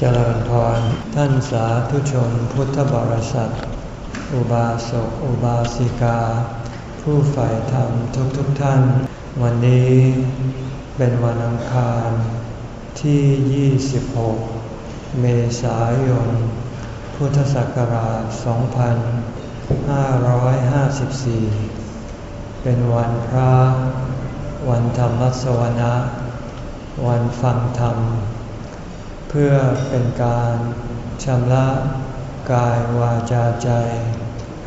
เจริญพรท่านสาธุชนพุทธบริษัท อุบาสกอุบาสิกา ผู้ใฝ่ธรรมทุกทุกท่าน วันนี้เป็นวันอังคารที่ 26 เมษายน พุทธศักราช 2554 เป็นวันพระ วันธรรมสวนะ วันฟังธรรม เพื่อเป็นการชำระกายวาจาใจ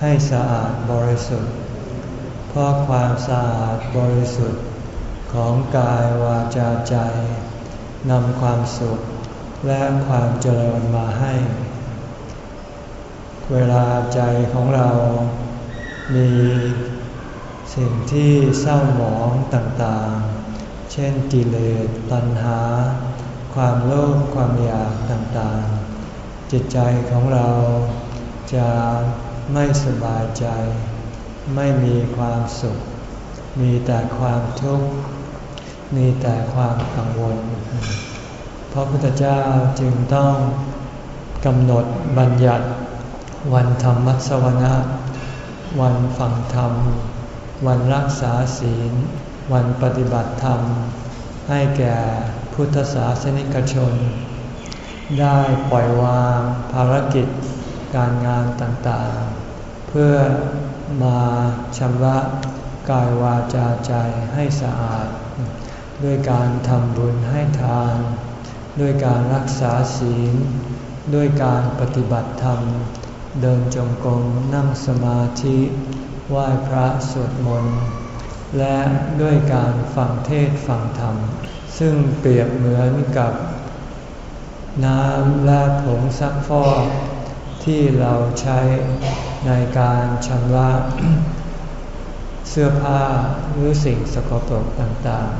ให้สะอาดบริสุทธิ์ เพราะความสะอาดบริสุทธิ์ของกายวาจาใจนำความสุขและความเจริญมาให้ เวลาใจของเรา มีสิ่งที่เศร้าหมองต่างๆ เช่นกิเลสตัณหา ความโลภความอยากต่างๆ จิตใจของเราจะไม่สบายใจ ไม่มีความสุข มีแต่ความทุกข์ มีแต่ความกังวล พระพุทธเจ้าจึงต้องกำหนดบัญญัติ วันธรรมัสวนะวันฟังธรรม วันรักษาศีล วันปฏิบัติธรรม ให้แก่ พุทธศาสนิกชน ได้ปล่อยวางภารกิจการงานต่างๆ เพื่อมาชำระกายวาจาใจให้สะอาด ด้วยการทำบุญให้ทาน ด้วยการรักษาศีล ด้วยการปฏิบัติธรรม เดินจงกรมนั่งสมาธิไหว้พระสวดมนต์และด้วยการฟังเทศฟังธรรม ซึ่งเปรียบเหมือนกับน้ำและผงซักฟอกที่เราใช้ในการชำระเสื้อผ้าหรือสิ่งสกปรกต่าง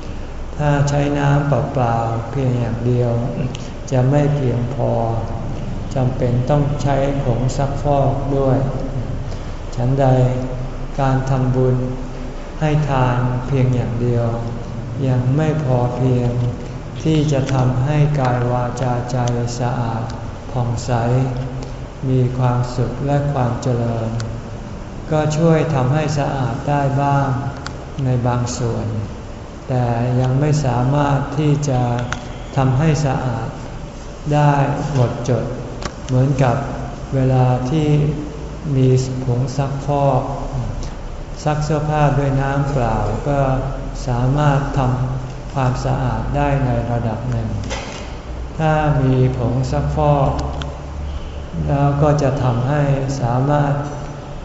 ๆ ถ้าใช้น้ำเปล่าๆเพียงอย่างเดียว จะไม่เพียงพอจำเป็นต้องใช้ผงซักฟอกด้วย ฉันใดการทำบุญให้ทานเพียงอย่างเดียว ยังไม่พอเพียง ที่จะทำให้กายวาจาใจสะอาดผ่องใส มีความสุขและความเจริญ ก็ช่วยทำให้สะอาดได้บ้างในบางส่วน แต่ยังไม่สามารถที่จะทำให้สะอาดได้หมดจด เหมือนกับเวลาที่มีผงซักฟอกซักเสื้อผ้าด้วยน้ำเปล่าก็ สามารถทำความสะอาดได้ในระดับหนึ่ง ถ้ามีผงซักฟอก แล้วก็จะทำให้สามารถ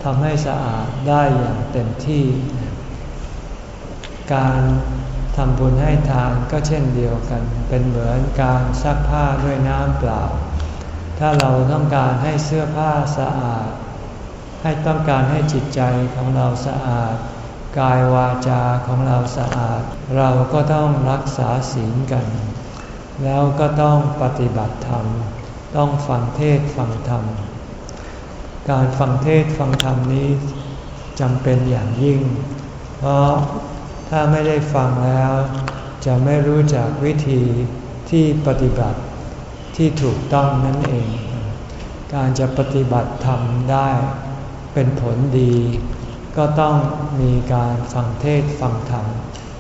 ทำให้สะอาดได้อย่างเต็มที่ การทำบุญให้ทานก็เช่นเดียวกัน เป็นเหมือนการซักผ้าด้วยน้ำเปล่า ถ้าเราต้องการให้เสื้อผ้าสะอาด ให้ต้องการให้จิตใจของเราสะอาด กายวาจาของเราสะอาด เราก็ต้องรักษาศีลกัน แล้วก็ต้องปฏิบัติธรรม ต้องฟังเทศฟังธรรม การฟังเทศฟังธรรมนี้จำเป็นอย่างยิ่ง เพราะถ้าไม่ได้ฟังแล้ว จะไม่รู้จักวิธีที่ปฏิบัติที่ถูกต้องนั่นเอง การจะปฏิบัติธรรมได้เป็นผลดี ก็ต้องมีการฟังเทศฟังธรรม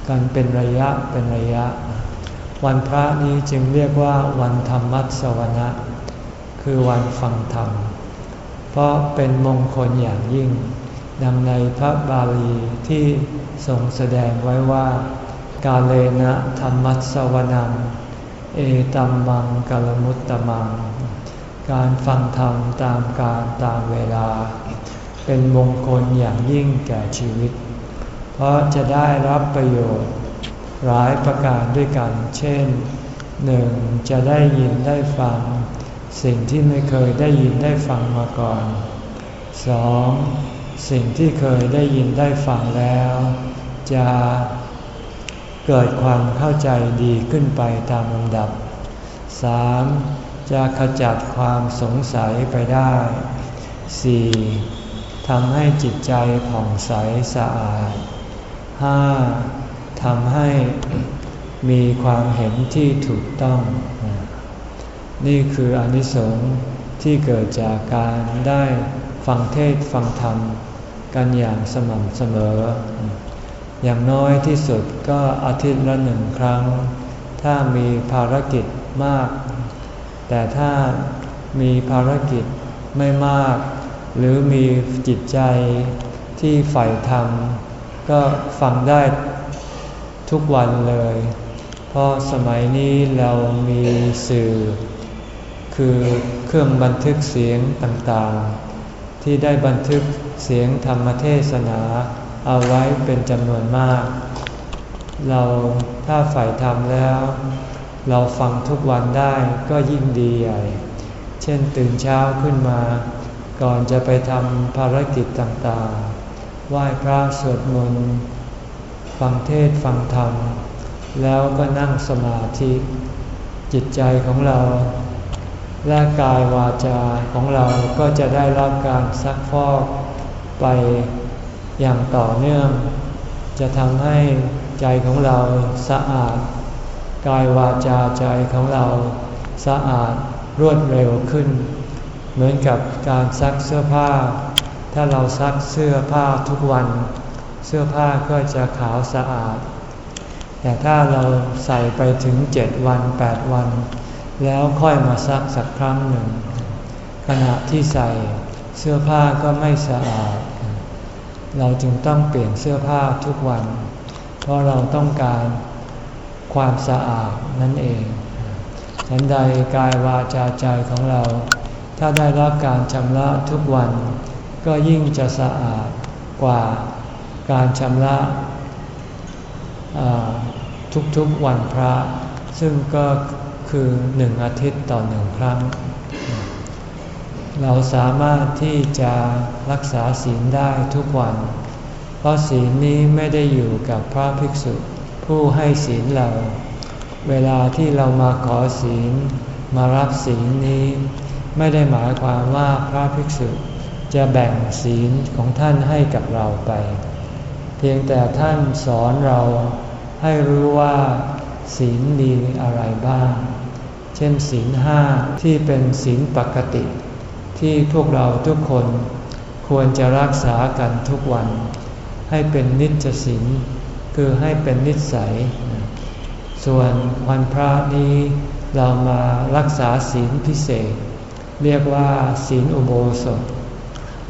กันเป็นระยะเป็นระยะ วันพระนี้จึงเรียกว่าวันธรรมัสวนะ คือวันฟังธรรม เพราะเป็นมงคลอย่างยิ่ง ดังในพระบาลีที่ทรงแสดงไว้ว่า กาเลนะธรรมัสวนัง เอตัมมังกลมุตตมัง การฟังธรรมตามการตามเวลา เป็นมงคลอย่างยิ่งแก่ชีวิต เพราะจะได้รับประโยชน์หลายประการด้วยกัน เช่นหนึ่งจะได้ยินได้ฟัง สิ่งที่ไม่เคยได้ยินได้ฟังมาก่อนสองสิ่งที่เคยได้ยินได้ฟังแล้ว จะเกิดความเข้าใจดีขึ้นไปตามลำดับสามจะขจัดความสงสัยไปได้สี่ ทำให้จิตใจผ่องใสสะอาด 5. ทำให้มีความเห็นที่ถูกต้อง นี่คืออนิสงส์ที่เกิดจากการได้ฟังเทศฟังธรรม กันอย่างสม่ำเสมอ อย่างน้อยที่สุดก็อาทิตย์ละหนึ่งครั้ง ถ้ามีภารกิจมาก แต่ถ้ามีภารกิจไม่มาก หรือมีจิตใจที่ใฝ่ธรรม ก็ฟังได้ทุกวันเลย เพราะสมัยนี้เรามีสื่อ คือเครื่องบันทึกเสียงต่างๆ ที่ได้บันทึกเสียงธรรมเทศนาเอาไว้เป็นจำนวนมาก เราถ้าใฝ่ธรรมแล้ว เราฟังทุกวันได้ก็ยิ่งดีใหญ่ เช่นตื่นเช้าขึ้นมา ก่อนจะไปทำภารกิจต่างๆ ไหว้พระสวดมนต์ ฟังเทศฟังธรรม แล้วก็นั่งสมาธิ จิตใจของเรา และกายวาจาของเราก็จะได้รับการซักฟอกไปอย่างต่อเนื่อง จะทำให้ใจของเราสะอาด กายวาจาใจของเราสะอาดรวดเร็วขึ้น เหมือนกับการซักเสื้อผ้า ถ้าเราซักเสื้อผ้าทุกวัน เสื้อผ้าก็จะขาวสะอาด แต่ถ้าเราใส่ไปถึงเจ็ดวันแปดวัน แล้วค่อยมาซักสักครั้งหนึ่ง ขณะที่ใส่เสื้อผ้าก็ไม่สะอาด เราจึงต้องเปลี่ยนเสื้อผ้าทุกวัน เพราะเราต้องการความสะอาดนั่นเองฉันใดกายวาจาใจของเรา ถ้าได้รับการชำระทุกวัน ก็ยิ่งจะสะอาดกว่าการชำระทุกๆวันพระ ซึ่งก็คือหนึ่งอาทิตย์ต่อหนึ่งครั้ง เราสามารถที่จะรักษาศีลได้ทุกวัน เพราะศีลนี้ไม่ได้อยู่กับพระภิกษุ ผู้ให้ศีลเรา เวลาที่เรามาขอศีลมารับศีลนี้ ไม่ได้หมายความว่าพระภิกษุจะแบ่งศีลของท่านให้กับเราไป เพียงแต่ท่านสอนเราให้รู้ว่าศีลมีอะไรบ้าง เช่นศีลห้าที่เป็นศีลปกติ ที่พวกเราทุกคนควรจะรักษากันทุกวัน ให้เป็นนิจศีลคือให้เป็นนิสัย ส่วนวันพระนี้เรามารักษาศีลพิเศษ เรียกว่าศีลอุโบสถ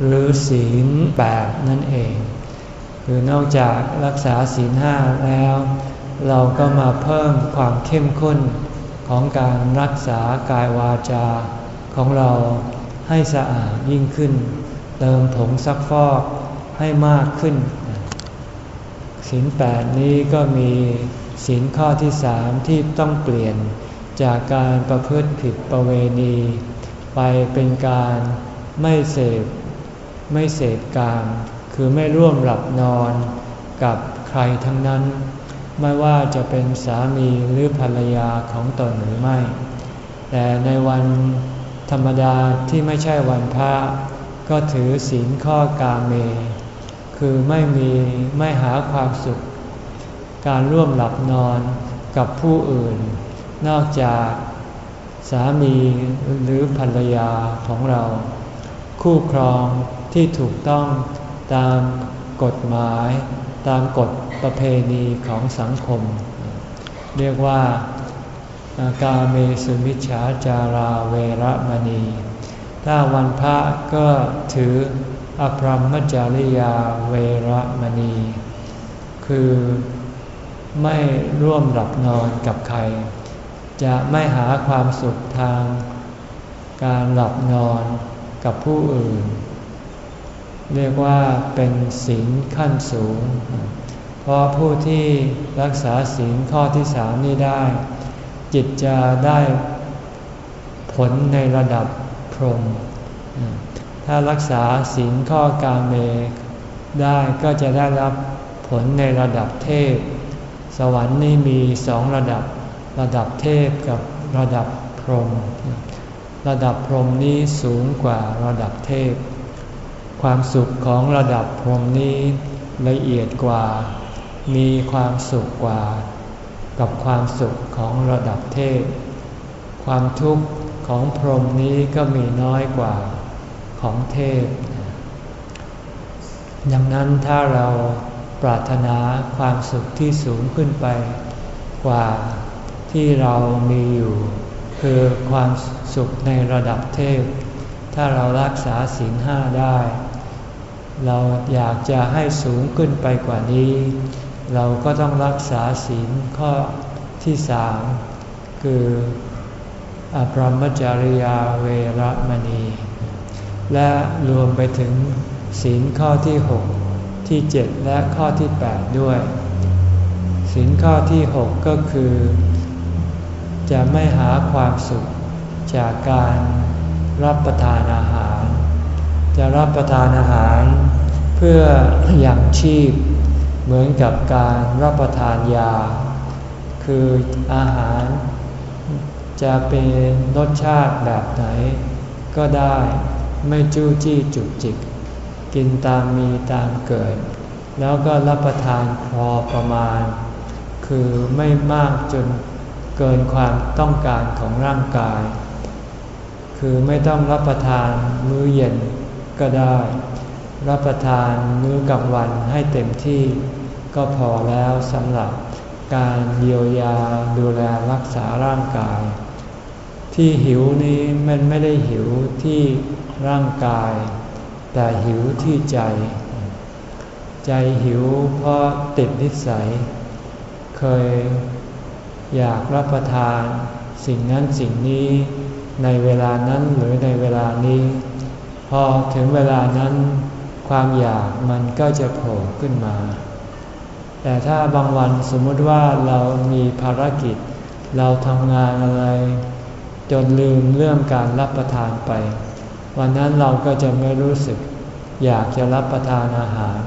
หรือศีลแปดนั่นเอง คือนอกจากรักษาศีลห้าแล้ว เราก็มาเพิ่มความเข้มข้นของการรักษากายวาจาของเราให้สะอาดยิ่งขึ้น เติมผงซักฟอกให้มากขึ้นศีลแปดนี้ก็มีศีลข้อที่สามที่ต้องเปลี่ยนจากการประพฤติผิดประเวณี ไปเป็นการไม่เสพไม่เสพกาม คือไม่ร่วมหลับนอนกับใครทั้งนั้น ไม่ว่าจะเป็นสามีหรือภรรยาของตนหรือไม่ แต่ในวันธรรมดาที่ไม่ใช่วันพระ ก็ถือศีลข้อกาเม คือไม่มีไม่หาความสุข การร่วมหลับนอนกับผู้อื่น นอกจาก สามีหรือภรรยาของเรา คู่ครองที่ถูกต้องตามกฎหมาย ตามกฎประเพณีของสังคม เรียกว่ากาเมสุมิชฌาจาราเวรมณี ถ้าวันพระก็ถืออภรมจาริยาเวรมณี คือไม่ร่วมหลับนอนกับใคร จะไม่หาความสุขทางการหลับนอนกับผู้อื่น เรียกว่าเป็นศีลขั้นสูง เพราะผู้ที่รักษาศีลข้อที่สามนี้ได้ จิตจะได้ผลในระดับพรหมถ้ารักษาศีลข้อกาเมได้ก็จะได้รับผลในระดับเทพ สวรรค์นี่มีสองระดับ ระดับเทพกับระดับพรหมระดับพรหมนี้สูงกว่าระดับเทพ ความสุขของระดับพรหมนี้ละเอียดกว่า มีความสุขกว่า กับความสุขของระดับเทพ ความทุกข์ของพรหมนี้ก็มีน้อยกว่าของเทพ ดังนั้นถ้าเราปรารถนาความสุขที่สูงขึ้นไปกว่า ที่เรามีอยู่ คือความสุขในระดับเทพ ถ้าเรารักษาศีลห้าได้ เราอยากจะให้สูงขึ้นไปกว่านี้ เราก็ต้องรักษาศีลข้อที่สามคืออภรมจริยาเวรมณี และรวมไปถึงศีลข้อที่6ที่7และข้อที่8ด้วย ศีลข้อที่6ก็คือ จะไม่หาความสุขจากการรับประทานอาหาร จะรับประทานอาหารเพื่ออย่างชีพเหมือนกับการรับประทานยา คืออาหาร จะเป็นรสชาติแบบไหน ก็ได้ไม่จู้จี้จุกจิก กินตามมีตามเกิด แล้วก็รับประทานพอประมาณ คือไม่มากจน เกินความต้องการของร่างกาย คือไม่ต้องรับประทานมื้อเย็นก็ได้ รับประทานมื้อกลางวันให้เต็มที่ ก็พอแล้วสำหรับการเยียวยาดูแลรักษาร่างกาย ที่หิวนี้มันไม่ได้หิวที่ร่างกาย แต่หิวที่ใจ ใจหิวเพราะติดนิสัย เคย อยากรับประทาน สิ่งนั้นสิ่งนี้ในเวลานั้นหรือในเวลานี้ พอถึงเวลานั้น ความอยากมันก็จะโผล่ขึ้นมา แต่ถ้าบางวันสมมติว่าเรามีภารกิจ เราทำงานอะไร จนลืมเรื่องการรับประทานไป วันนั้นเราก็จะไม่รู้สึก อยากจะรับประทานอาหาร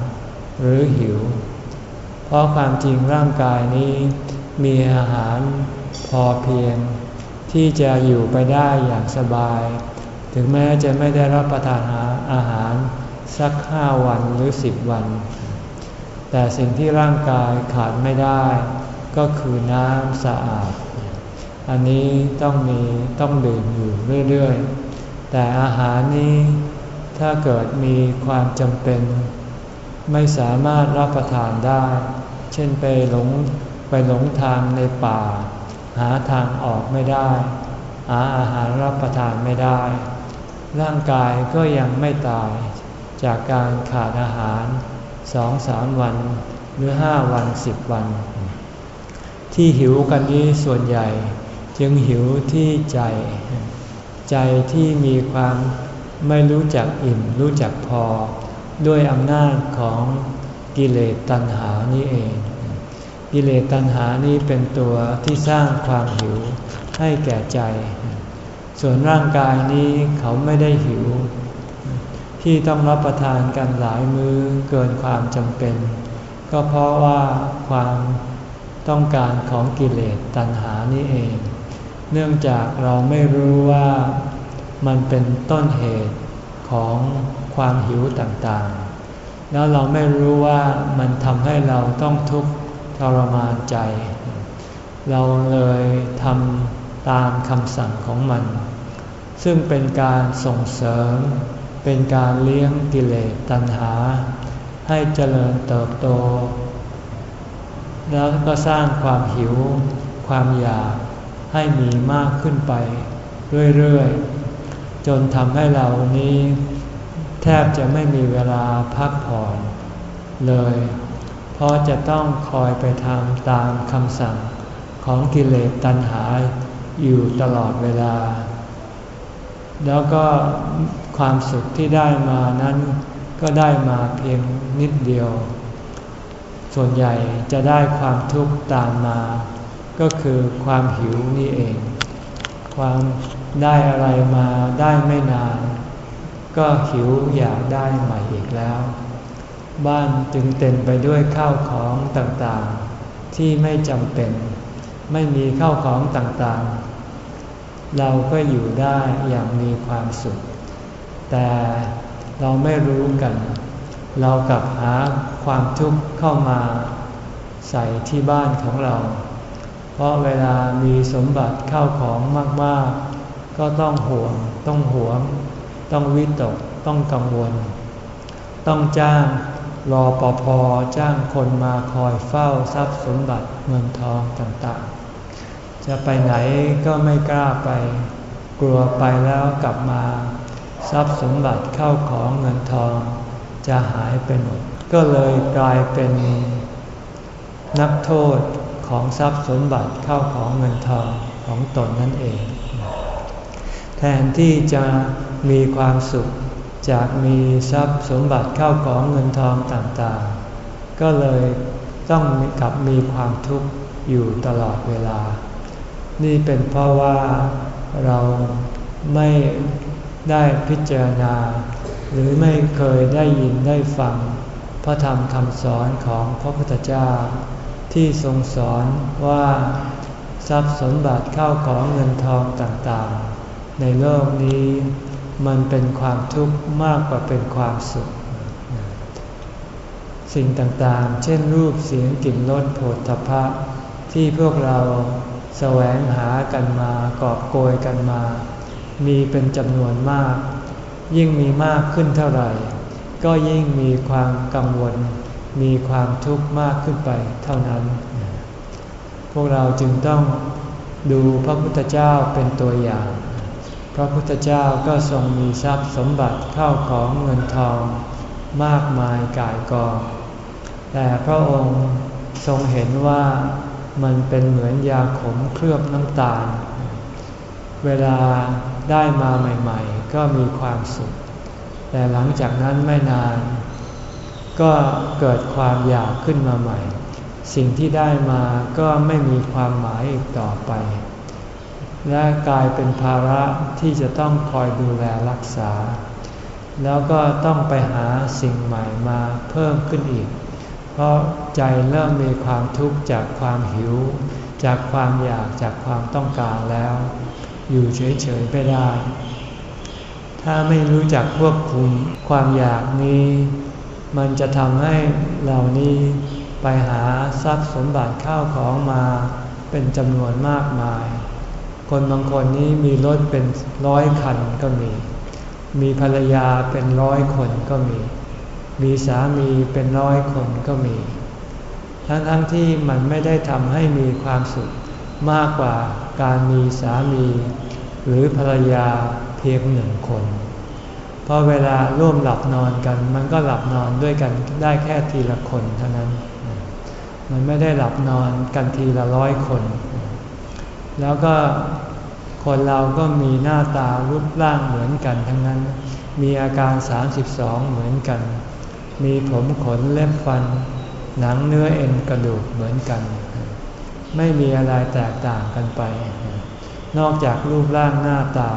หรือหิว เพราะความจริงร่างกายนี้ มีอาหารพอเพียง ที่จะอยู่ไปได้อย่างสบาย ถึงแม้จะไม่ได้รับประทานอาหารสักห้าวันหรือสิบวัน แต่สิ่งที่ร่างกายขาดไม่ได้ ก็คือน้ำสะอาด อันนี้ต้องมีต้องดื่มอยู่เรื่อยๆ แต่อาหารนี้ถ้าเกิดมีความจำเป็น ไม่สามารถรับประทานได้ เช่นไปหลง ไปหลงทางในป่า หาทางออกไม่ได้ หาอาหารรับประทานไม่ได้ ร่างกายก็ยังไม่ตาย จากการขาดอาหารสองสามวันหรือห้าวันสิบวัน ที่หิวกันนี้ส่วนใหญ่ จึงหิวที่ใจ ใจที่มีความไม่รู้จักอิ่มรู้จักพอ ด้วยอำนาจของกิเลสตัณหานี้เอง กิเลสตัณหานี้เป็นตัวที่สร้างความหิวให้แก่ใจ ส่วนร่างกายนี้เขาไม่ได้หิว ที่ต้องรับประทานกันหลายมื้อเกินความจำเป็น ก็เพราะว่าความต้องการของกิเลสตัณหานี้เอง เนื่องจากเราไม่รู้ว่ามันเป็นต้นเหตุของความหิวต่างๆ แล้วเราไม่รู้ว่ามันทำให้เราต้องทุกข์ ทรมานใจ เราเลยทำตามคำสั่งของมัน ซึ่งเป็นการส่งเสริม เป็นการเลี้ยงกิเลสตัณหา ให้เจริญเติบโต แล้วก็สร้างความหิว ความอยากให้มีมากขึ้นไป เรื่อยๆ จนทำให้เรานี้ แทบจะไม่มีเวลาพักผ่อนเลย เพราะจะต้องคอยไปทำตามคำสั่งของกิเลสตัณหาอยู่ตลอดเวลา แล้วก็ความสุขที่ได้มานั้นก็ได้มาเพียงนิดเดียว ส่วนใหญ่จะได้ความทุกข์ตามมา ก็คือความหิวนี่เอง ความได้อะไรมาได้ไม่นาน ก็หิวอยากได้ใหม่อีกแล้ว บ้านจึงเต็มไปด้วยข้าวของต่างๆ ที่ไม่จำเป็น ไม่มีข้าวของต่างๆ เราก็อยู่ได้อย่างมีความสุข แต่เราไม่รู้กัน เรากลับหาความทุกข์เข้ามาใส่ที่บ้านของเรา เพราะเวลามีสมบัติข้าวของมากๆ ก็ก็ต้องห่วง ต้องหวง ต้องวิตก ต้องกังวล ต้องจ้าง รอปภจ้างคนมาคอยเฝ้าทรัพย์สมบัติเงินทองต่างๆ จะไปไหนก็ไม่กล้าไป กลัวไปแล้วกลับมา ทรัพย์สมบัติเข้าของเงินทอง จะหายไปหมด ก็เลยกลายเป็นนักโทษของทรัพย์สมบัติเข้าของเงินทองของตนนั่นเอง แทนที่จะมีความสุข จากมีทรัพย์สมบัติเข้าของเงินทองต่างๆ ก็เลยต้องกลับมีความทุกข์อยู่ตลอดเวลา นี่เป็นเพราะว่าเราไม่ได้พิจารณา หรือไม่เคยได้ยินได้ฟัง พระธรรมคำสอนของพระพุทธเจ้า ที่ทรงสอนว่าทรัพย์สมบัติเข้าของเงินทองต่างๆ ในโลกนี้ มันเป็นความทุกข์มากกว่าเป็นความสุข สิ่งต่างๆ เช่นรูปเสียงกลิ่นรสโผฏฐพะ ที่พวกเราแสวงหากันมากอบโกยกันมา มีเป็นจำนวนมาก ยิ่งมีมากขึ้นเท่าไหร่ ก็ยิ่งมีความกังวล มีความทุกข์มากขึ้นไปเท่านั้น พวกเราจึงต้องดูพระพุทธเจ้าเป็นตัวอย่าง ระพุทธเจ้าก็ทรงมีทรัพย์สมบัติเข้าของเงินทองมากมายกายกอง แต่พระองค์ทรงเห็นว่ามันเป็นเหมือนยาขมเคลือบน้ำตาล เวลาได้มาใหม่ๆ ก็มีความสุข แต่หลังจากนั้นไม่นาน ก็เกิดความอยากขึ้นมาใหม่ สิ่งที่ได้มาก็ไม่มีความหมายอีกต่อไป และกลายเป็นภาระที่จะต้องคอยดูแลรักษา แล้วก็ต้องไปหาสิ่งใหม่มาเพิ่มขึ้นอีก เพราะใจเริ่มมีความทุกข์จากความหิว จากความอยากจากความต้องการแล้ว อยู่เฉยๆไม่ได้ ถ้าไม่รู้จักควบคุมความอยากนี้ มันจะทำให้เหล่านี้ไปหาทรัพย์สมบัติข้าวของมาเป็นจำนวนมากมาย คนบางคนนี้มีรถเป็นร้อยคันก็มี มีภรรยาเป็นร้อยคนก็มี มีสามีเป็นร้อยคนก็มี ทั้งๆทที่มันไม่ได้ทำให้มีความสุขมากกว่าการมีสามี หรือภรรยาเพียงหนึ่งคน เพราะเวลาร่วมหลับนอนกัน มันก็หลับนอนด้วยกันได้แค่ทีละคนเท่านั้น มันไม่ได้หลับนอนกันทีละร้อยคน แล้วก็คนเราก็มีหน้าตารูปร่างเหมือนกันทั้งนั้น มีอาการ 32 เหมือนกัน มีผมขนเล็บฟัน หนังเนื้อเอ็นกระดูกเหมือนกัน ไม่มีอะไรแตกต่างกันไป นอกจากรูปร่างหน้าตา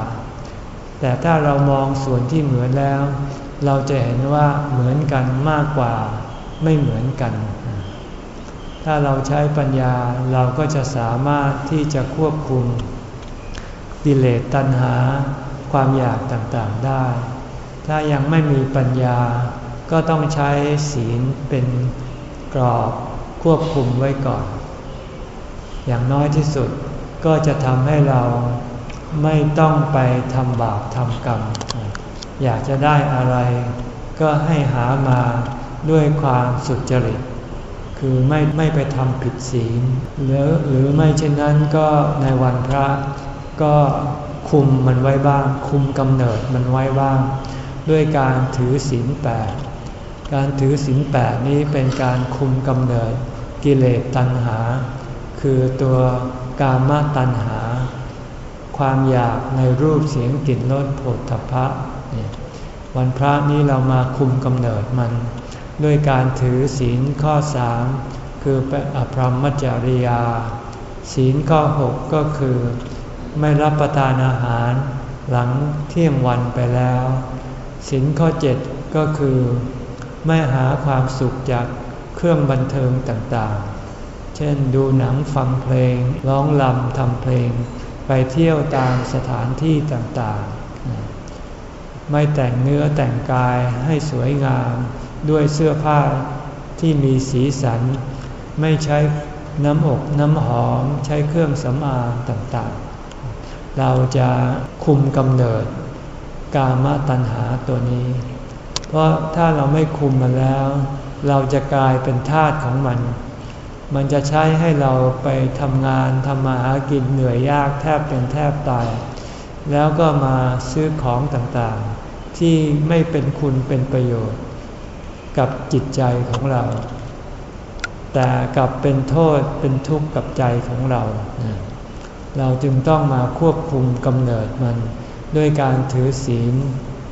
แต่ถ้าเรามองส่วนที่เหมือนแล้ว เราจะเห็นว่าเหมือนกันมากกว่าไม่เหมือนกัน ถ้าเราใช้ปัญญาเราก็จะสามารถที่จะควบคุมกิเลสตัณหา ความอยากต่างๆได้ ถ้ายังไม่มีปัญญาก็ต้องใช้ศีลเป็นกรอบควบคุมไว้ก่อน อย่างน้อยที่สุดก็จะทำให้เราไม่ต้องไปทำบาปทำกรรม อยากจะได้อะไร ก็ให้หามาด้วยความสุจริต คือไม่ไม่ไปทำผิดศีลหรือหรือไม่เช่นนั้นก็ในวันพระก็คุมมันไว้บ้าง คุมกำเนิดมันไว้บ้าง ด้วยการถือศีลแปดการถือศีลแปดนี้เป็นการคุมกำเนิดกิเลสตัณหา คือตัวกามตัณหา ความอยากในรูปเสียงกลิ่นรสผลทพะวันพระนี้เรามาคุมกำเนิดมัน ด้วยการถือศีลข้อสามคือป็นอภรรมจริยา ศีลข้อหกก็คือ ไม่รับประทานอาหารหลังเที่ยงวันไปแล้ว ศีลข้อเจ็ดก็คือ ไม่หาความสุขจากเครื่องบันเทิงต่างๆ เช่นดูหนังฟังเพลง ร้องลำทำเพลง ไปเที่ยวตามสถานที่ต่างๆ ไม่แต่งเนื้อแต่งกายให้สวยงาม ด้วยเสื้อผ้าที่มีสีสัน ไม่ใช้น้ำอกน้ำหอมใช้เครื่องสำอางต่างๆ เราจะคุมกำเนิดกามตัณหาตัวนี้ เพราะถ้าเราไม่คุมมันแล้ว เราจะกลายเป็นทาสของมัน มันจะใช้ให้เราไปทำงานทำมาหากินเหนื่อยยากแทบเป็นแทบตาย แล้วก็มาซื้อของต่างๆ ที่ไม่เป็นคุณเป็นประโยชน์ กับจิตใจของเรา แต่กลับเป็นโทษเป็นทุกข์กับใจของเรา เราจึงต้องมาควบคุมกำเนิดมัน ด้วยการถือศีล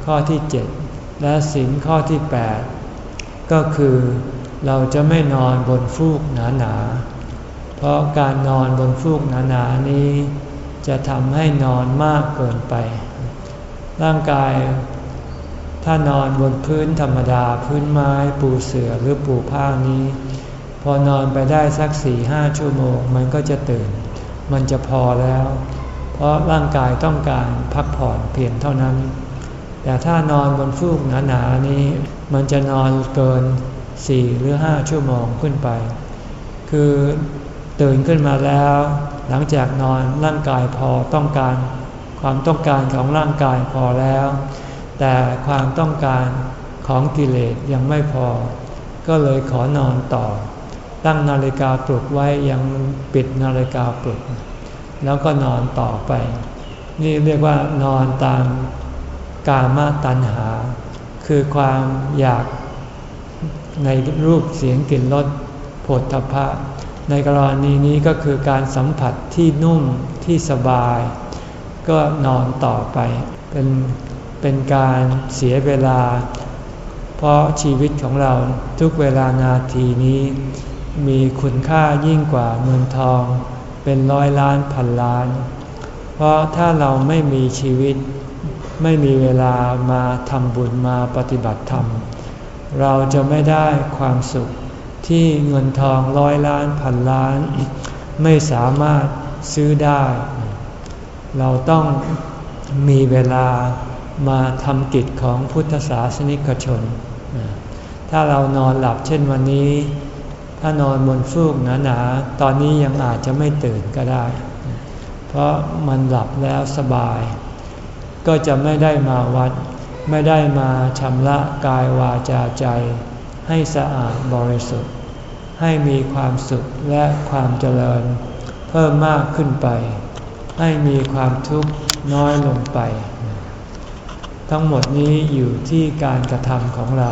ข้อที่ 7 และศีลข้อที่ 8 ก็คือเราจะไม่นอนบนฟูกหนาๆ เพราะการนอนบนฟูกหนาๆนี้ จะทำให้นอนมากเกินไป ร่างกาย ถ้านอนบนพื้นธรรมดาพื้นไม้ปูเสื่อหรือปูผ้านี้ พอนอนไปได้สักสี่ห้าชั่วโมง มันก็จะตื่น มันจะพอแล้ว เพราะร่างกายต้องการพักผ่อนเพียงเท่านั้น แต่ถ้านอนบนฟูกหนาๆนี้ มันจะนอนเกินสี่หรือห้าชั่วโมงขึ้นไป คือตื่นขึ้นมาแล้ว หลังจากนอนร่างกายพอต้องการ ความต้องการของร่างกายพอแล้ว แต่ความต้องการของกิเลสยังไม่พอ ก็เลยขอนอนต่อ ตั้งนาฬิกาปลุกไว้ยังปิดนาฬิกาปลุก แล้วก็นอนต่อไป นี่เรียกว่านอนตามกามาตัณหา คือความอยากในรูปเสียงกลิ่นรสผลทพะ ในกรณีนี้ก็คือการสัมผัสที่นุ่มที่สบาย ก็นอนต่อไป เป็น เป็นการเสียเวลา เพราะชีวิตของเราทุกเวลานาทีนี้ มีคุณค่ายิ่งกว่าเงินทอง เป็นร้อยล้านพันล้าน เพราะถ้าเราไม่มีชีวิต ไม่มีเวลามาทำบุญมาปฏิบัติธรรม เราจะไม่ได้ความสุขที่เงินทองร้อยล้านพันล้าน ไม่สามารถซื้อได้ เราต้องมีเวลา มาทำกิจของพุทธศาสนิกชน ถ้าเรานอนหลับเช่นวันนี้ ถ้านอนบนฟูกหนาๆ ตอนนี้ยังอาจจะไม่ตื่นก็ได้ เพราะมันหลับแล้วสบาย ก็จะไม่ได้มาวัด ไม่ได้มาชำระกายวาจาใจ ให้สะอาดบริสุทธิ์ ให้มีความสุขและความเจริญ เพิ่มมากขึ้นไป ให้มีความทุกข์น้อยลงไป ทั้งหมดนี้อยู่ที่การกระทำของเรา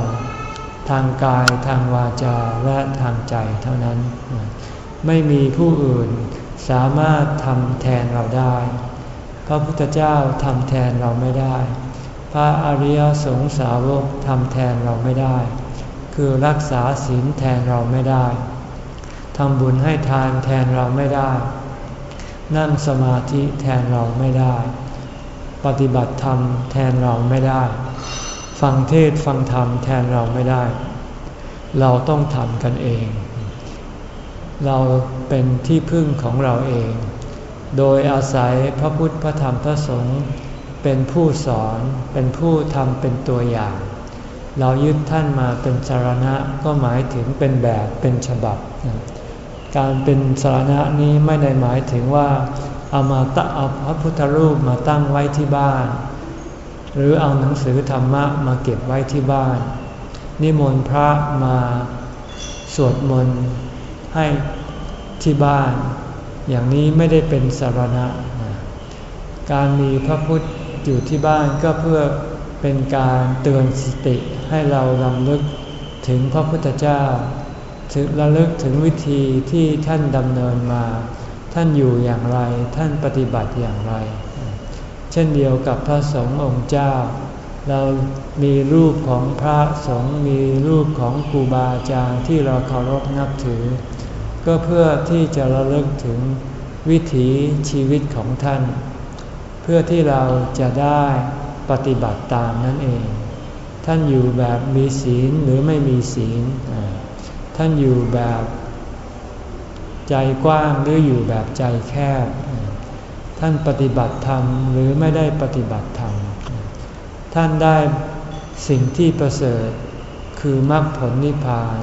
ทางกายทางวาจาและทางใจเท่านั้น ไม่มีผู้อื่นสามารถทำแทนเราได้ พระพุทธเจ้าทำแทนเราไม่ได้ พระอริยสงสาวกทำแทนเราไม่ได้ คือรักษาศีลแทนเราไม่ได้ทำบุญให้ทานแทนเราไม่ได้ นั่งสมาธิแทนเราไม่ได้ ปฏิบัติธรรมแทนเราไม่ได้ ฟังเทศฟังธรรมแทนเราไม่ได้ เราต้องทำกันเอง เราเป็นที่พึ่งของเราเอง โดยอาศัยพระพุทธพระธรรมพระสงฆ์เป็นผู้สอนเป็นผู้ทำเป็นตัวอย่าง เรายึดท่านมาเป็นสารณะก็หมายถึงเป็นแบบเป็นฉบับ การเป็นสารณะนี้ไม่ได้หมายถึงว่า เอามาตเอาพระพุทธรูปมาตั้งไว้ที่บ้าน หรือเอาหนังสือธรรมะมาเก็บไว้ที่บ้าน นิมนต์พระมาสวดมนต์ให้ที่บ้าน อย่างนี้ไม่ได้เป็นสารณะ การมีพระพุทธอยู่ที่บ้านก็เพื่อเป็นการเตือนสติให้เราลำลึกถึงพระพุทธเจ้า ถึงระลึกถึงวิธีที่ท่านดำเนินมา ท่านอยู่อย่างไรท่านปฏิบัติอย่างไร เช่นเดียวกับพระสงฆ์องค์เจ้า เรามีรูปของพระสงฆ์มีรูปของครูบาอาจารย์ที่เราเคารพนับถือ ก็เพื่อที่จะระลึกถึงวิถีชีวิตของท่าน เพื่อที่เราจะได้ปฏิบัติตามนั่นเอง ท่านอยู่แบบมีศีลหรือไม่มีศีล ท่านอยู่แบบ ใจกว้างหรืออยู่แบบใจแคบ ท่านปฏิบัติธรรมหรือไม่ได้ปฏิบัติธรรม ท่านได้สิ่งที่ประเสริฐคือมรรคผลนิพพาน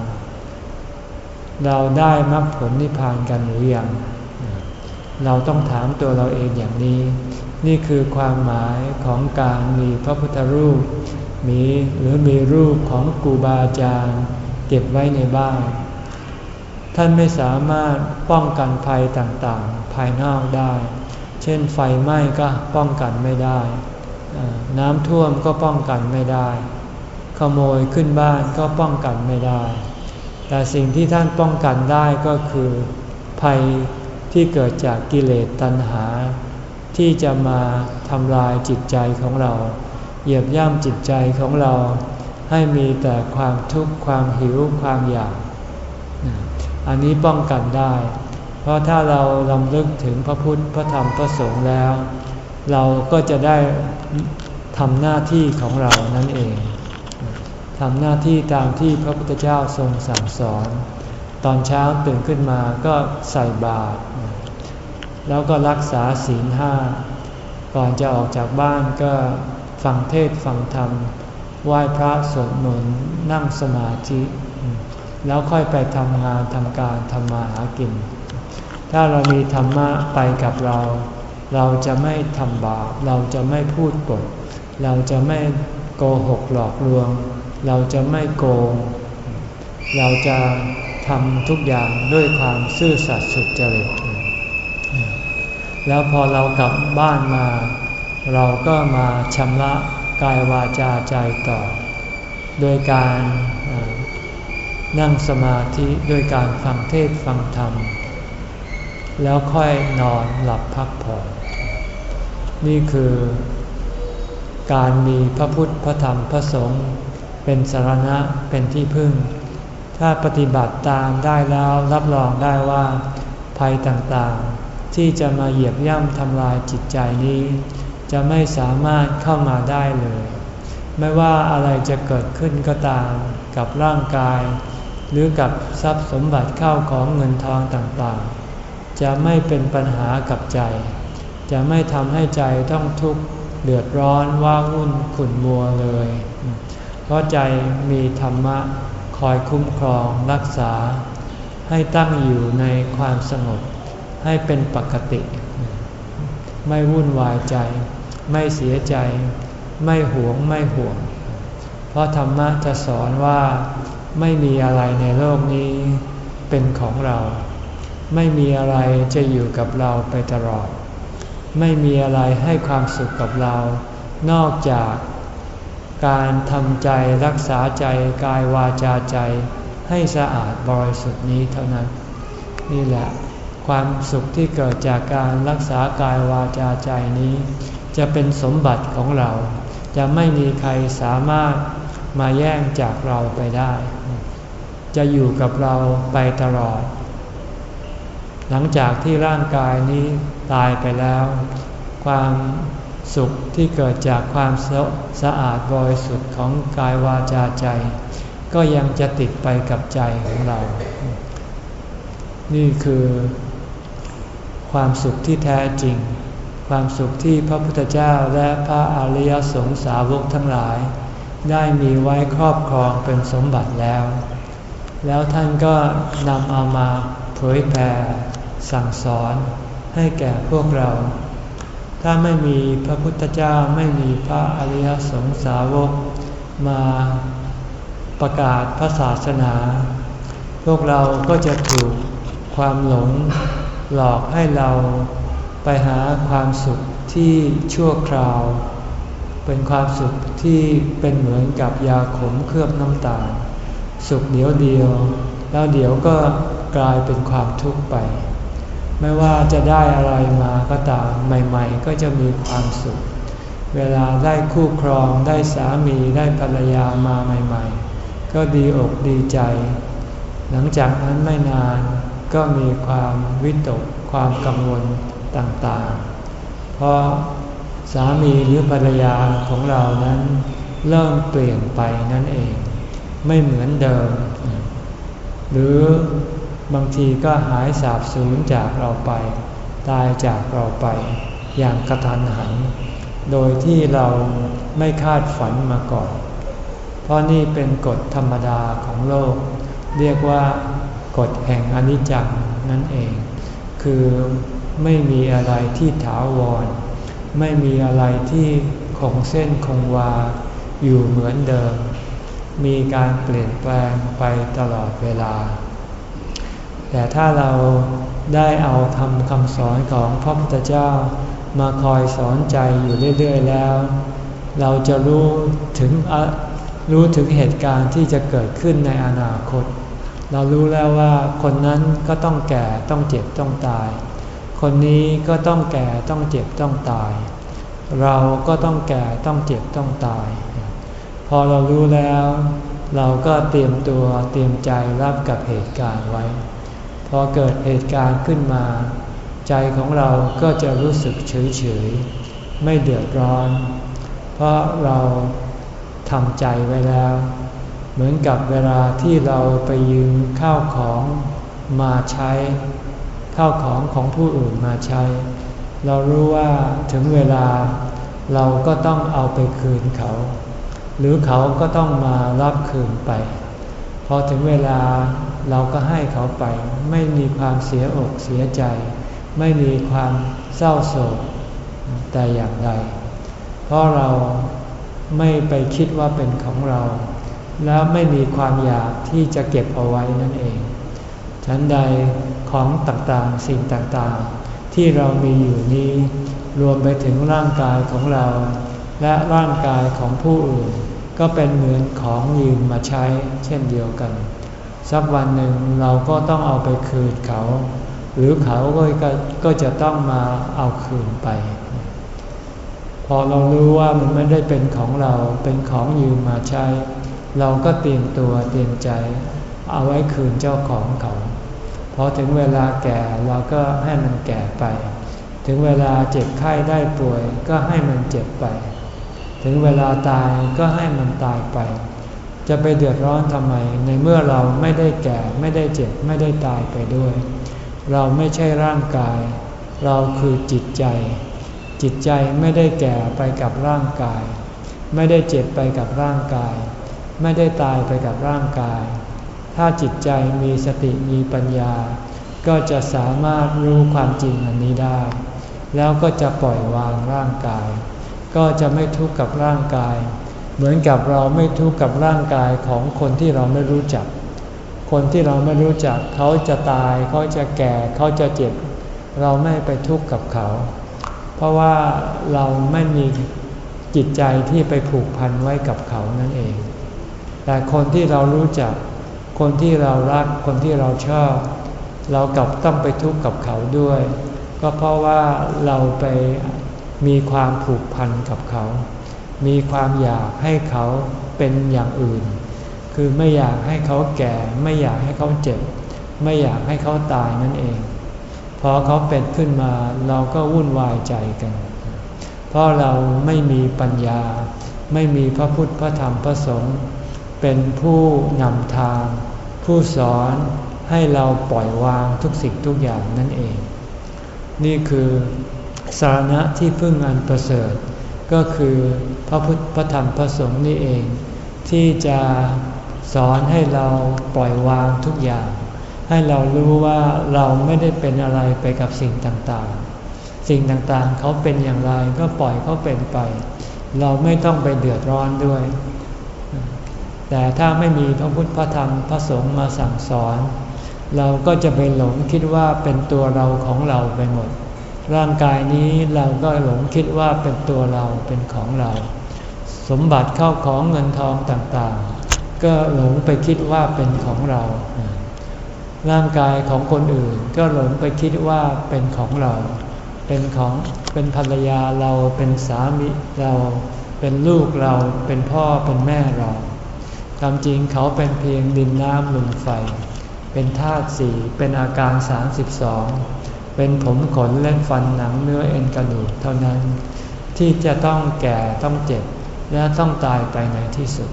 เราได้มรรคผลนิพพานกันหรือยัง เราต้องถามตัวเราเองอย่างนี้ นี่คือความหมายของการมีพระพุทธรูป มีหรือมีรูปของครูบาอาจารย์เก็บไว้ในบ้าน ท่านไม่สามารถป้องกันภัยต่างๆ ภายนอกได้ เช่นไฟไหม้ก็ป้องกันไม่ได้ น้ำท่วมก็ป้องกันไม่ได้ ขโมยขึ้นบ้านก็ป้องกันไม่ได้ แต่สิ่งที่ท่านป้องกันได้ก็คือภัยที่เกิดจากกิเลสตัณหา ที่จะมาทำลายจิตใจของเรา เหยียบย่ำจิตใจของเรา ให้มีแต่ความทุกข์ความหิวความอยาก อันนี้ป้องกันได้ เพราะถ้าเราลำลึกถึงพระพุทธพระธรรมพระสงฆ์แล้ว เราก็จะได้ทำหน้าที่ของเรานั่นเองทำหน้าที่ตามที่พระพุทธเจ้าทรงสั่งสอน ตอนเช้าตื่นขึ้นมาก็ใส่บาตรแล้วก็รักษาศีลห้าก่อนจะออกจากบ้านก็ฟังเทศฟังธรรมไหว้พระสวดมนต์นั่งสมาธิ แล้วค่อยไปทำงานทำการทำมาหากิน ถ้าเรามีธรรมะไปกับเรา เราจะไม่ทำบาปเราจะไม่พูดปด เราจะไม่โกหกหลอกลวง เราจะไม่โกง เราจะทำทุกอย่างด้วยความซื่อสัตย์สุจริต แล้วพอเรากลับบ้านมา เราก็มาชำระกายวาจาใจต่อ โดยการ นั่งสมาธิด้วยการฟังเทศฟังธรรม แล้วค่อยนอนหลับพักผ่อน นี่คือ การมีพระพุทธพระธรรมพระสงฆ์เป็นสารณะเป็นที่พึ่ง ถ้าปฏิบัติตามได้แล้วรับรองได้ว่า ภัยต่างๆ ที่จะมาเหยียบย่ำทำลายจิตใจนี้ จะไม่สามารถเข้ามาได้เลย ไม่ว่าอะไรจะเกิดขึ้นก็ตามกับร่างกาย หรือกับทรัพย์สมบัติเข้าของเงินทองต่างๆ จะไม่เป็นปัญหากับใจ จะไม่ทำให้ใจต้องทุกข์เดือดร้อนว่าวุ่นขุ่นมัวเลย เพราะใจมีธรรมะคอยคุ้มครองรักษา ให้ตั้งอยู่ในความสงบให้เป็นปกติ ไม่วุ่นวายใจ ไม่เสียใจ ไม่หวงไม่ห่วง เพราะธรรมะจะสอนว่า ไม่มีอะไรในโลกนี้เป็นของเรา ไม่มีอะไรจะอยู่กับเราไปตลอด ไม่มีอะไรให้ความสุขกับเรา นอกจากการทำใจรักษาใจกายวาจาใจให้สะอาดบริสุทธิ์นี้เท่านั้น นี่แหละ ความสุขที่เกิดจากการรักษากายวาจาใจนี้ จะเป็นสมบัติของเรา จะไม่มีใครสามารถมาแย่งจากเราไปได้ จะอยู่กับเราไปตลอด หลังจากที่ร่างกายนี้ตายไปแล้ว ความสุขที่เกิดจากความสะอาดบริสุทธิ์ของกายวาจาใจ ก็ยังจะติดไปกับใจของเรา นี่คือความสุขที่แท้จริง ความสุขที่พระพุทธเจ้าและพระอริยสงสาวกทั้งหลาย ได้มีไว้ครอบครองเป็นสมบัติแล้ว แล้วท่านก็นำเอามาเผยแผ่สั่งสอนให้แก่พวกเรา ถ้าไม่มีพระพุทธเจ้าไม่มีพระอริยสงสาวกมาประกาศพระศาสนา พวกเราก็จะถูกความหลงหลอกให้เราไปหาความสุขที่ชั่วคราว เป็นความสุขที่เป็นเหมือนกับยาขมเคลือบน้ำตาล สุขเดียวเดียว แล้วเดี๋ยวก็กลายเป็นความทุกข์ไป ไม่ว่าจะได้อะไรมาก็ตามใหม่ ๆ ก็จะมีความสุข เวลาได้คู่ครองได้สามีได้ภรรยามาใหม่ ๆ ก็ดีอกดีใจ หลังจากนั้นไม่นานก็มีความวิตกความกังวลต่างๆ เพราะสามีหรือภรรยาของเรานั้นเริ่มเปลี่ยนไปนั่นเอง ไม่เหมือนเดิม หรือบางทีก็หายสาบสูญจากเราไป ตายจากเราไปอย่างกระทันหัน โดยที่เราไม่คาดฝันมาก่อน เพราะนี่เป็นกฎธรรมดาของโลก เรียกว่ากฎแห่งอนิจจังนั่นเอง คือไม่มีอะไรที่ถาวร ไม่มีอะไรที่คงเส้นคงวาอยู่เหมือนเดิม มีการเปลี่ยนแปลงไปตลอดเวลา แต่ถ้าเราได้เอาทำคำสอนของพระพุทธเจ้ามาคอยสอนใจอยู่เรื่อยๆแล้ว เราจะรู้ถึงรู้ถึงเหตุการณ์ที่จะเกิดขึ้นในอนาคต เรารู้แล้วว่าคนนั้นก็ต้องแก่ต้องเจ็บต้องตาย คนนี้ก็ต้องแก่ต้องเจ็บต้องตาย เราก็ต้องแก่ต้องเจ็บต้องตาย พอเรารู้แล้ว เราก็เตรียมตัวเตรียมใจรับกับเหตุการณ์ไว้ พอเกิดเหตุการณ์ขึ้นมา ใจของเราก็จะรู้สึกเฉยเฉยไม่เดือดร้อน เพราะเราทำใจไว้แล้ว เหมือนกับเวลาที่เราไปยืมข้าวของมาใช้ ข้าวของของผู้อื่นมาใช้ เรารู้ว่าถึงเวลาเราก็ต้องเอาไปคืนเขา หรือเขาก็ต้องมารับคืนไป พอถึงเวลาเราก็ให้เขาไป ไม่มีความเสียอกเสียใจ ไม่มีความเศร้าโศกแต่อย่างใด เพราะเราไม่ไปคิดว่าเป็นของเรา แล้วไม่มีความอยากที่จะเก็บเอาไว้นั่นเอง ฉันใดของต่างๆสิ่งต่างๆ ที่เรามีอยู่นี้ รวมไปถึงร่างกายของเรา และร่างกายของผู้อื่นก็เป็นเหมือนของยืมมาใช้เช่นเดียวกัน สักวันหนึ่งเราก็ต้องเอาไปคืนเขา หรือเขาก็ก็จะต้องมาเอาคืนไป พอเรารู้ว่ามันไม่ได้เป็นของเราเป็นของยืมมาใช้ เราก็เตรียมตัวเตรียมใจ เอาไว้คืนเจ้าของเขาพอถึงเวลาแก่เราก็ให้มันแก่ไป ถึงเวลาเจ็บไข้ได้ป่วยก็ให้มันเจ็บไป ถึงเวลาตายก็ให้มันตายไป จะไปเดือดร้อนทำไม ในเมื่อเราไม่ได้แก่ไม่ได้เจ็บไม่ได้ตายไปด้วย เราไม่ใช่ร่างกาย เราคือจิตใจ จิตใจไม่ได้แก่ไปกับร่างกาย ไม่ได้เจ็บไปกับร่างกาย ไม่ได้ตายไปกับร่างกาย ถ้าจิตใจมีสติมีปัญญา ก็จะสามารถรู้ความจริงอันนี้ได้ แล้วก็จะปล่อยวางร่างกาย ก็จะไม่ทุกข์กับร่างกาย เหมือนกับเราไม่ทุกข์กับร่างกายของคนที่เราไม่รู้จัก คนที่เราไม่รู้จักเขาจะตายเขาจะแก่เขาจะเจ็บ เราไม่ไปทุกข์กับเขา เพราะว่าเราไม่มีจิตใจที่ไปผูกพันไว้กับเขานั่นเอง แต่คนที่เรารู้จัก คนที่เรารัก คนที่เราชอบ เรากลับต้องไปทุกข์กับเขาด้วย ก็เพราะว่าเราไป มีความผูกพันกับเขา มีความอยากให้เขาเป็นอย่างอื่น คือไม่อยากให้เขาแก่ ไม่อยากให้เขาเจ็บ ไม่อยากให้เขาตายนั่นเอง พอเขาเป็นขึ้นมาเราก็วุ่นวายใจกัน เพราะเราไม่มีปัญญา ไม่มีพระพุทธพระธรรมพระสงฆ์เป็นผู้นำทาง ผู้สอนให้เราปล่อยวางทุกสิ่งทุกอย่างนั่นเอง นี่คือ สาระที่พึ่งอันประเสริฐ ก็คือพระพุทธพระธรรมพระสงฆ์นี่เอง ที่จะสอนให้เราปล่อยวางทุกอย่าง ให้เรารู้ว่าเราไม่ได้เป็นอะไรไปกับสิ่งต่างๆ สิ่งต่างๆเขาเป็นอย่างไรก็ปล่อยเขาเป็นไป เราไม่ต้องไปเดือดร้อนด้วย แต่ถ้าไม่มีพระพุทธพระธรรมพระสงฆ์มาสั่งสอน เราก็จะไปหลงคิดว่าเป็นตัวเราของเราไปหมด ร่างกายนี้เราก็หลงคิดว่าเป็นตัวเราเป็นของเรา สมบัติเข้าของเงินทองต่างๆ ก็หลงไปคิดว่าเป็นของเรา ร่างกายของคนอื่นก็หลงไปคิดว่าเป็นของเรา เป็นของเป็นภรรยาเราเป็นสามีเรา เป็นลูกเราเป็นพ่อเป็นแม่เราความจริงเขาเป็นเพียงดินน้ำลมไฟ เป็นธาตุสี่เป็นอาการ32 เป็นผมขนเล่นฟันหนังเนื้อเอ็นกระดูกเท่านั้น ที่จะต้องแก่ต้องเจ็บ และต้องตายไปในที่สุด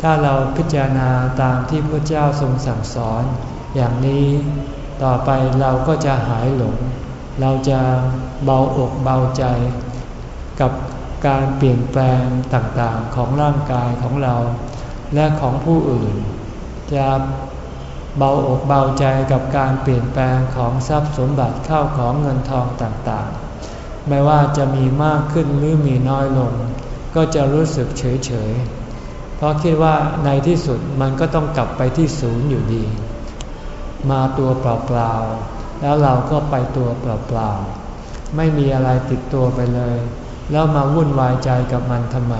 ถ้าเราพิจารณาตามที่พระเจ้าทรงสั่งสอน อย่างนี้ต่อไปเราก็จะหายหลง เราจะเบาอกเบาใจ กับการเปลี่ยนแปลงต่างๆของร่างกายของเรา และของผู้อื่น จะ เบาอกเบาใจกับการเปลี่ยนแปลงของทรัพย์สมบัติเข้าของเงินทองต่างๆ ไม่ว่าจะมีมากขึ้นหรือมีน้อยลง ก็จะรู้สึกเฉยเฉยเพราะคิดว่าในที่สุดมันก็ต้องกลับไปที่ศูนย์อยู่ดี มาตัวเปล่าๆ แล้วเราก็ไปตัวเปล่าๆ ไม่มีอะไรติดตัวไปเลย แล้วมาวุ่นวายใจกับมันทำไม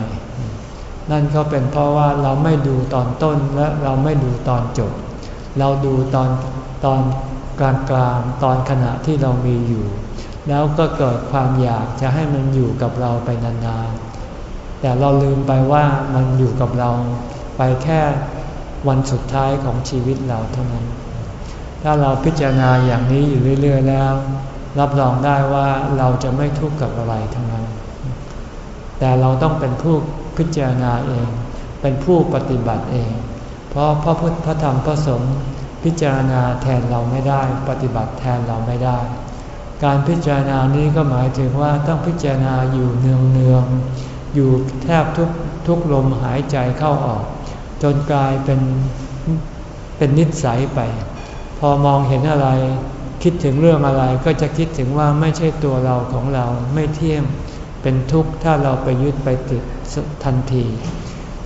นั่นก็เป็นเพราะว่าเราไม่ดูตอนต้นและเราไม่ดูตอนจบ เราดูตอนตอนกลางกลางตอนขณะที่เรามีอยู่ แล้วก็เกิดความอยากจะให้มันอยู่กับเราไปนานๆ แต่เราลืมไปว่ามันอยู่กับเราไปแค่วันสุดท้ายของชีวิตเราเท่านั้น ถ้าเราพิจารณาอย่างนี้อยู่เรื่อย ๆ แล้ว รับรองได้ว่าเราจะไม่ทุกข์กับอะไรทั้งนั้น แต่เราต้องเป็นผู้พิจารณาเอง เป็นผู้ปฏิบัติเอง เพราะพระพุทธพระธรรมพระสงฆ์พิจารณาแทนเราไม่ได้ ปฏิบัติแทนเราไม่ได้ การพิจารณานี้ก็หมายถึงว่าต้องพิจารณาอยู่เนืองเนืองอยู่แทบทุกทุกลมหายใจเข้าออก จนกลายเป็นเป็นนิสัยไป พอมองเห็นอะไร คิดถึงเรื่องอะไรก็จะคิดถึงว่าไม่ใช่ตัวเราของเราไม่เที่ยงเป็นทุกข์ถ้าเราไปยึดไปติดทันที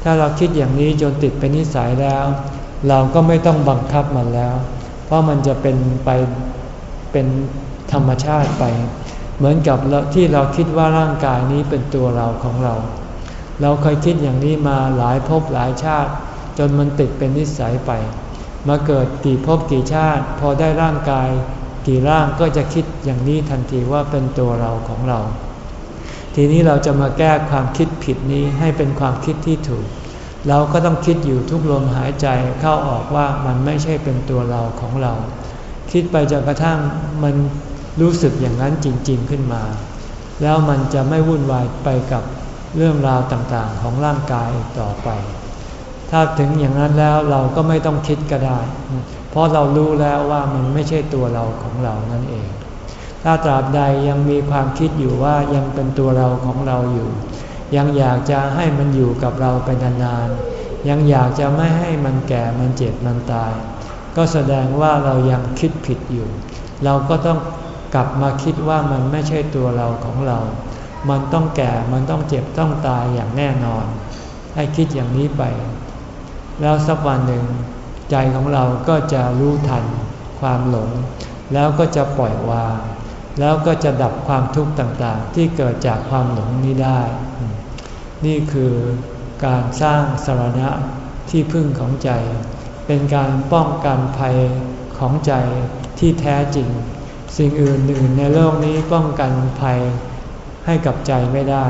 ถ้าเราคิดอย่างนี้จนติดเป็นนิสัยแล้ว เราก็ไม่ต้องบังคับมันแล้ว เพราะมันจะเป็นไปเป็นธรรมชาติไป เหมือนกับที่เราคิดว่าร่างกายนี้เป็นตัวเราของเรา เราเคยคิดอย่างนี้มาหลายภพหลายชาติ จนมันติดเป็นนิสัยไป มาเกิดกี่ภพกี่ชาติ พอได้ร่างกาย กี่ร่างก็จะคิดอย่างนี้ทันทีว่าเป็นตัวเราของเรา ทีนี้เราจะมาแก้ความคิดผิดนี้ให้เป็นความคิดที่ถูก เราก็ต้องคิดอยู่ทุกลมหายใจเข้าออกว่ามันไม่ใช่เป็นตัวเราของเรา คิดไปจนกระทั่งมันรู้สึกอย่างนั้นจริง ๆขึ้นมา แล้วมันจะไม่วุ่นวายไปกับเรื่องราวต่างๆ ของร่างกายต่อไป ถ้าถึงอย่างนั้นแล้วเราก็ไม่ต้องคิดก็ได้ เพราะเรารู้แล้วว่ามันไม่ใช่ตัวเราของเรานั่นเอง ถ้าตราบใดยังมีความคิดอยู่ว่ายังเป็นตัวเราของเราอยู่ ยังอยากจะให้มันอยู่กับเราไปนานๆ ยังอยากจะไม่ให้มันแก่มันเจ็บมันตาย ก็แสดงว่าเรายังคิดผิดอยู่ เราก็ต้องกลับมาคิดว่ามันไม่ใช่ตัวเราของเรา มันต้องแก่ มันต้องเจ็บต้องตายอย่างแน่นอน ให้คิดอย่างนี้ไป แล้วสักวันหนึ่ง ใจของเราก็จะรู้ทันความหลง แล้วก็จะปล่อยวาง แล้วก็จะดับความทุกข์ต่างๆ ที่เกิดจากความหลงนี้ได้ นี่คือการสร้างสารณะที่พึ่งของใจ เป็นการป้องกันภัยของใจที่แท้จริง สิ่งอื่นอื่นในโลกนี้ป้องกันภัยให้กับใจไม่ได้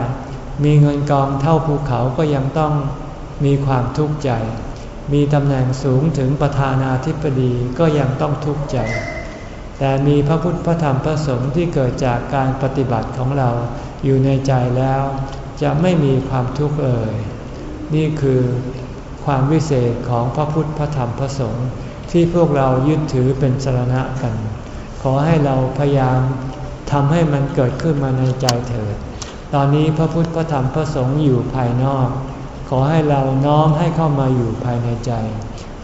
มีเงินกองเท่าภูเขาก็ยังต้องมีความทุกข์ใจ มีตำแหน่งสูงถึงประธานาธิบดีก็ยังต้องทุกข์ใจ แต่มีพระพุทธพระธรรมพระสงฆ์ที่เกิดจากการปฏิบัติของเราอยู่ในใจแล้ว จะไม่มีความทุกข์เลยนี่คือความวิเศษของพระพุทธพระธรรมพระสงฆ์ที่พวกเรายึดถือเป็นสรณะกัน ขอให้เราพยายามทำให้มันเกิดขึ้นมาในใจเถิด ตอนนี้พระพุทธพระธรรมพระสงฆ์อยู่ภายนอก ขอให้เราน้อมให้เข้ามาอยู่ภายในใจ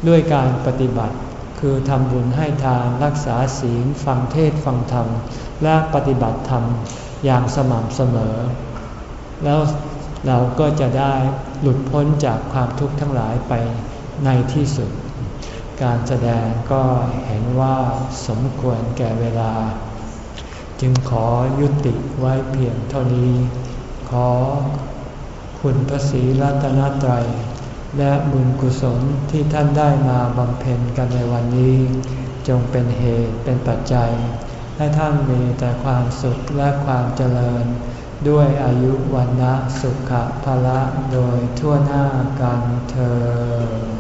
ด้วยการปฏิบัติ คือทำบุญให้ทานรักษาศีลฟังเทศฟังธรรม และปฏิบัติธรรมอย่างสม่ำเสมอ แล้วเราก็จะได้หลุดพ้นจากความทุกข์ทั้งหลายไปในที่สุด การแสดงก็เห็นว่าสมควรแก่เวลา จึงขอยุติไว้เพียงเท่านี้ ขอคุณพระศรีรัตนตรัย และบุญกุศลที่ท่านได้มาบำเพ็ญกันในวันนี้ จงเป็นเหตุเป็นปัจจัย ให้ท่านมีแต่ความสุขและความเจริญ ด้วยอายุวันนะสุขภะละโดยทั่วหน้ากันเธอ